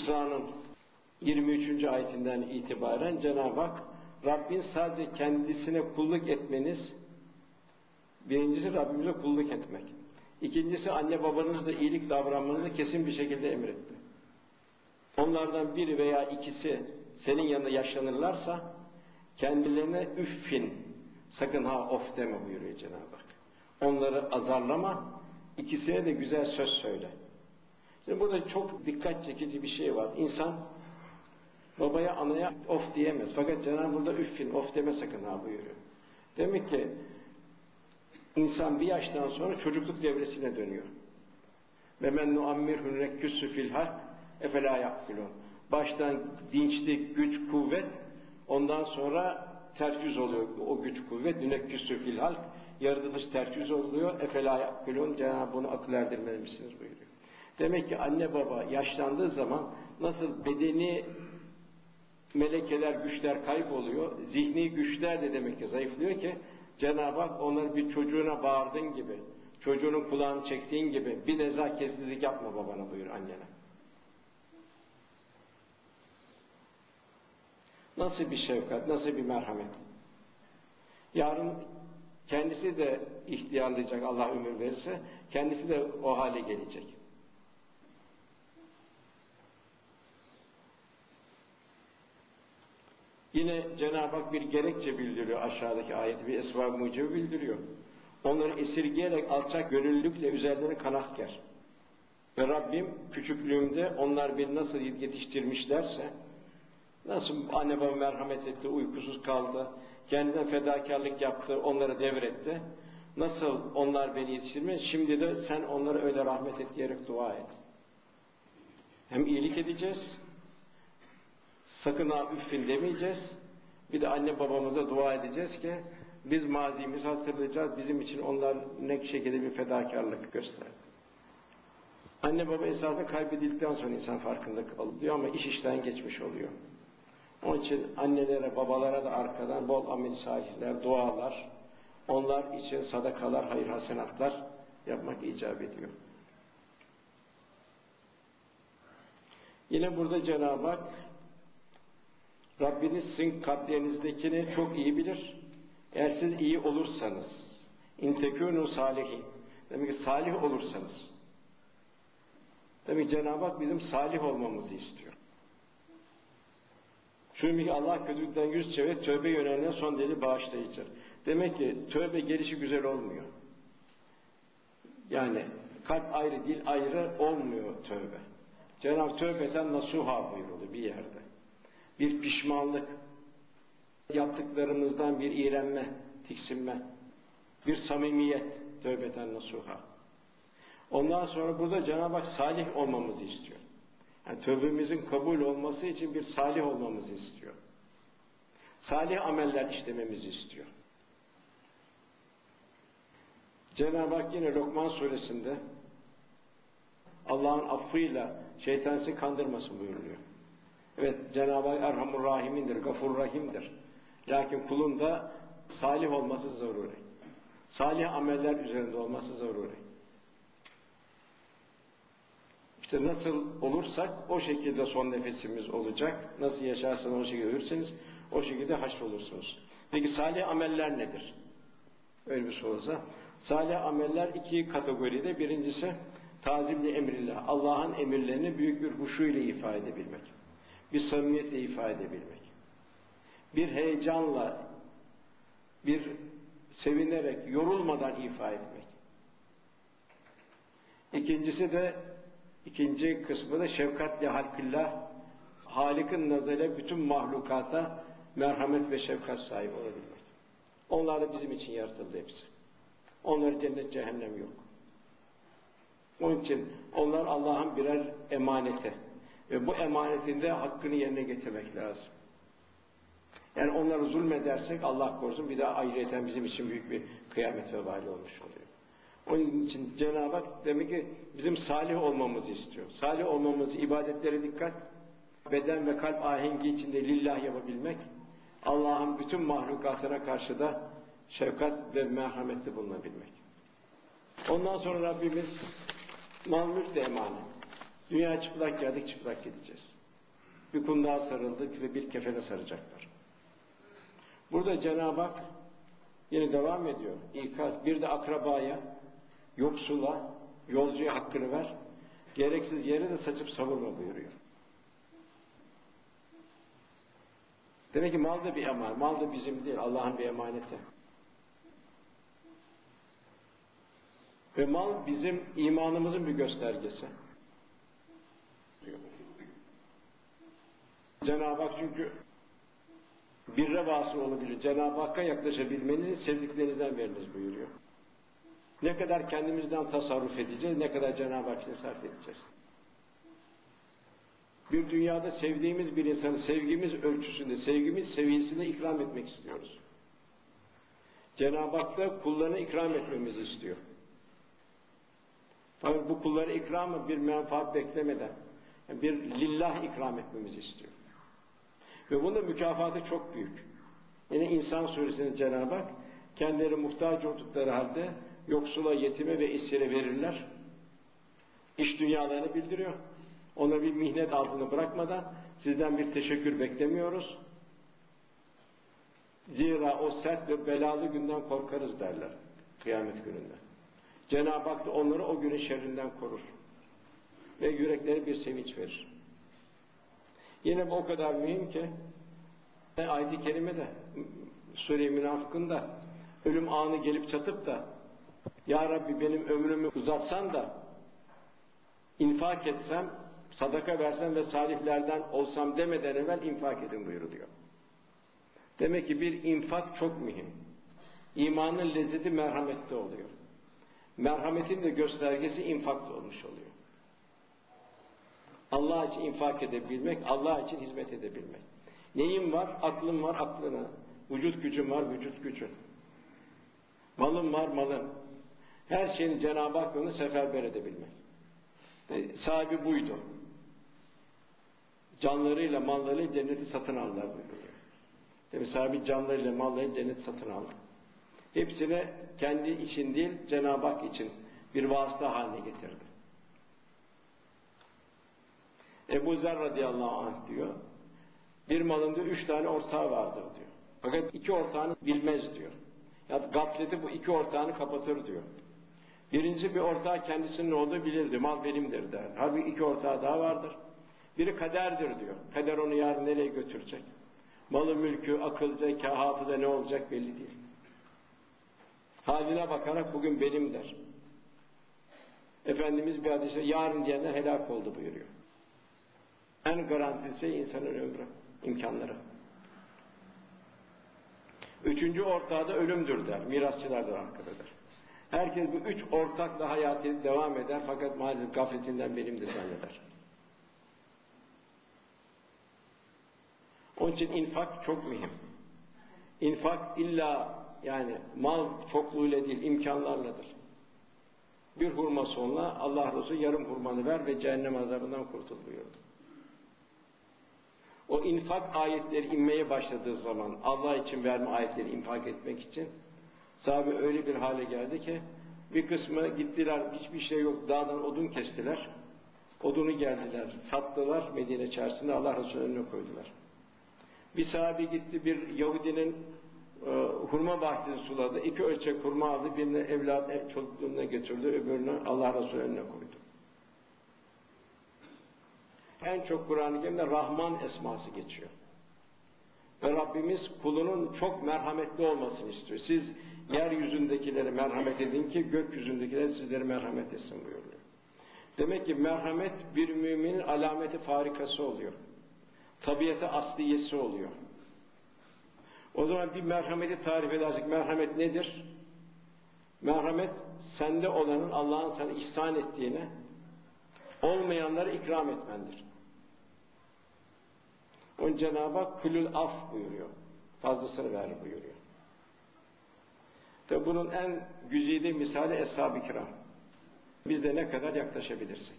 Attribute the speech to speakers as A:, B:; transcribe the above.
A: İsra'nın 23. ayetinden itibaren Cenab-ı Hak Rabbin sadece kendisine kulluk etmeniz birincisi Rabbimize kulluk etmek. İkincisi anne babanızla iyilik davranmanızı kesin bir şekilde emretti. Onlardan biri veya ikisi senin yanında yaşlanırlarsa kendilerine üffin sakın ha of deme buyuruyor Cenab-ı Hak. Onları azarlama, ikisine de güzel söz söyle. Şimdi burada çok dikkat çekici bir şey var. İnsan babaya anaya of diyemez. Fakat Cenab-ı burada üffin of deme sakın ha buyuruyor. Demek ki insan bir yaştan sonra çocukluk devresine dönüyor. Ve men nuammirhu nekküssü fil hak efela yakfilun. Baştan dinçlik, güç, kuvvet ondan sonra ters yüz oluyor o güç kuvvet. Nekküssü fil halk yaratılış ters yüz oluyor. Efela yakfilun. Cenab-ı bunu akıl erdirmeli misiniz buyuruyor. Demek ki anne baba yaşlandığı zaman nasıl bedeni melekeler, güçler kayboluyor, zihni güçler de demek ki zayıflıyor ki Cenab-ı Hak onları bir çocuğuna bağırdığın gibi, çocuğunun kulağını çektiğin gibi bir nezaketsizlik yapma babana buyur annene. Nasıl bir şefkat, nasıl bir merhamet. Yarın kendisi de ihtiyarlayacak Allah ömür verirse, kendisi de o hale gelecek. Yine Cenab-ı Hak bir gerekçe bildiriyor aşağıdaki ayeti, bir esbab mucibi bildiriyor. Onları esirgeyerek alçak gönüllülükle üzerlerine kanat ger. Ve Rabbim küçüklüğümde onlar beni nasıl yetiştirmişlerse, nasıl anne baba merhamet etti, uykusuz kaldı, kendinden fedakarlık yaptı, onları devretti. Nasıl onlar beni yetiştirmiş, şimdi de sen onlara öyle rahmet et diyerek dua et. Hem iyilik edeceğiz, Sakın ha üffin demeyeceğiz. Bir de anne babamıza dua edeceğiz ki biz mazimizi hatırlayacağız. Bizim için onlar ne şekilde bir fedakarlık gösterir. Anne baba esasında kaybedildikten sonra insan farkında oluyor ama iş işten geçmiş oluyor. Onun için annelere, babalara da arkadan bol amel salihler, dualar, onlar için sadakalar, hayır hasenatlar yapmak icap ediyor. Yine burada Cenab-ı Hak Rabbiniz sizin kalplerinizdekini çok iyi bilir. Eğer siz iyi olursanız, intekûnû salihin, demek ki salih olursanız, demek ki Cenab-ı Hak bizim salih olmamızı istiyor. Çünkü Allah kötülükten yüz çevir, tövbe yöneline son deli bağışlayıcı. Demek ki tövbe gelişi güzel olmuyor. Yani kalp ayrı değil, ayrı olmuyor tövbe. Cenab-ı tövbeten nasuha buyuruldu bir yerde bir pişmanlık, yaptıklarımızdan bir iğrenme, tiksinme, bir samimiyet, tövbeten nasuha. Ondan sonra burada Cenab-ı Hak salih olmamızı istiyor. Yani tövbemizin kabul olması için bir salih olmamızı istiyor. Salih ameller işlememizi istiyor. Cenab-ı Hak yine Lokman suresinde Allah'ın affıyla şeytan sizi kandırmasın buyuruyor. Evet Cenab-ı Hak Erhamur Rahim'indir, Gafur Rahim'dir. Lakin kulun da salih olması zaruri. Salih ameller üzerinde olması zaruri. İşte nasıl olursak o şekilde son nefesimiz olacak. Nasıl yaşarsanız o şekilde ölürseniz o şekilde haşr olursunuz. Peki salih ameller nedir? Öyle bir sorulsa. Salih ameller iki kategoride. Birincisi tazimli emrillah. Allah'ın emirlerini büyük bir huşu ile ifade edebilmek bir samimiyetle ifade edebilmek. Bir heyecanla, bir sevinerek, yorulmadan ifade etmek. İkincisi de, ikinci kısmı da şefkatle halkillah, Halik'in nazarıyla bütün mahlukata merhamet ve şefkat sahibi olabilmek. Onlar da bizim için yaratıldı hepsi. Onların cennet cehennem yok. Onun için onlar Allah'ın birer emaneti. Bu emanetinde hakkını yerine getirmek lazım. Yani onları zulmedersek Allah korusun bir daha ayrıyeten bizim için büyük bir kıyamet vebali olmuş oluyor. Onun için Cenab-ı Hak demek ki bizim salih olmamızı istiyor. Salih olmamızı, ibadetlere dikkat, beden ve kalp ahengi içinde lillah yapabilmek, Allah'ın bütün mahlukatına karşı da şefkat ve merhametli bulunabilmek. Ondan sonra Rabbimiz mal mülk de emanet. Dünya çıplak geldik, çıplak gideceğiz. Bir kundağa sarıldık ve bir kefene saracaklar. Burada Cenab-ı Hak yine devam ediyor. İkaz, bir de akrabaya, yoksula, yolcuya hakkını ver. Gereksiz yere de saçıp savurma buyuruyor. Demek ki mal da bir emanet. Mal da bizim değil. Allah'ın bir emaneti. Ve mal bizim imanımızın bir göstergesi. Cenab-ı Hak çünkü birre vasıl olabilir. Cenab-ı Hakk'a yaklaşabilmenizi sevdiklerinizden veriniz buyuruyor. Ne kadar kendimizden tasarruf edeceğiz, ne kadar Cenab-ı Hak için sarf edeceğiz. Bir dünyada sevdiğimiz bir insanı sevgimiz ölçüsünde, sevgimiz seviyesinde ikram etmek istiyoruz. Cenab-ı Hak da kullarına ikram etmemizi istiyor. Fakat bu kullara ikramı bir menfaat beklemeden, bir lillah ikram etmemizi istiyor. Ve bunun mükafatı çok büyük. Yine İnsan suresinde Cenab-ı Hak kendileri muhtaç oldukları halde yoksula, yetime ve esire verirler. İş dünyalarını bildiriyor. Ona bir mihnet altını bırakmadan sizden bir teşekkür beklemiyoruz. Zira o sert ve belalı günden korkarız derler kıyamet gününde. Cenab-ı Hak da onları o günün şerrinden korur. Ve yürekleri bir sevinç verir. Yine o kadar mühim ki ayet-i kerime de Sure-i Münafık'ın ölüm anı gelip çatıp da Ya Rabbi benim ömrümü uzatsan da infak etsem, sadaka versem ve salihlerden olsam demeden evvel infak edin buyuruluyor. Demek ki bir infak çok mühim. İmanın lezzeti merhamette oluyor. Merhametin de göstergesi infak olmuş oluyor. Allah için infak edebilmek, Allah için hizmet edebilmek. Neyim var? Aklım var, aklına. Vücut gücüm var, vücut gücün. Malım var, malın. Her şeyin Cenab-ı Hak yolunu seferber edebilmek. E, sahibi buydu. Canlarıyla, mallarıyla cenneti satın aldılar buyuruyor. Demek sahibi canlarıyla, mallarıyla cenneti satın aldı. Hepsini kendi için değil, Cenab-ı Hak için bir vasıta haline getirdi. Ebu Zer radıyallahu anh diyor, bir malında üç tane ortağı vardır diyor. Fakat iki ortağını bilmez diyor. Ya gafleti bu iki ortağını kapatır diyor. Birincisi bir ortağı kendisinin olduğu bilirdi, mal benimdir der. Halbuki iki ortağı daha vardır. Biri kaderdir diyor. Kader onu yarın nereye götürecek? Malı, mülkü, akıl, zeka, hafıza ne olacak belli değil. Haline bakarak bugün benim der. Efendimiz bir hadise yarın diyenler helak oldu buyuruyor. En garantisi insanın ömrü, imkanları. Üçüncü ortağı da ölümdür der, mirasçılardır arkadaşlar. Herkes bu üç ortakla hayatı devam eder fakat maalesef gafletinden benimdir zanneder. Onun için infak çok mühim. İnfak illa yani mal çokluğuyla değil imkanlarladır. Bir hurma sonuna Allah Resulü yarım hurmanı ver ve cehennem azabından kurtul buyurdu. O infak ayetleri inmeye başladığı zaman Allah için verme ayetleri infak etmek için sahabe öyle bir hale geldi ki bir kısmı gittiler hiçbir şey yok dağdan odun kestiler. Odunu geldiler, sattılar Medine çarşısında Allah Resulü önüne koydular. Bir sahabe gitti bir Yahudinin e, hurma bahçesi suladı. iki ölçek hurma aldı. Birini evlat çocukluğuna götürdü. Öbürünü Allah Resulü önüne koydu. En çok Kur'an-ı Kerim'de Rahman esması geçiyor. Ve Rabbimiz kulunun çok merhametli olmasını istiyor. Siz yeryüzündekilere merhamet edin ki gökyüzündekiler sizlere merhamet etsin buyuruyor. Demek ki merhamet bir müminin alameti farikası oluyor. Tabiatı asliyesi oluyor. O zaman bir merhameti tarif edersek merhamet nedir? Merhamet sende olanın Allah'ın sana ihsan ettiğine olmayanlara ikram etmendir. Onun Cenab-ı Hak kulül af buyuruyor. Fazlasını ver buyuruyor. Ve bunun en güzide misali Eshab-ı Kiram. Biz de ne kadar yaklaşabilirsek.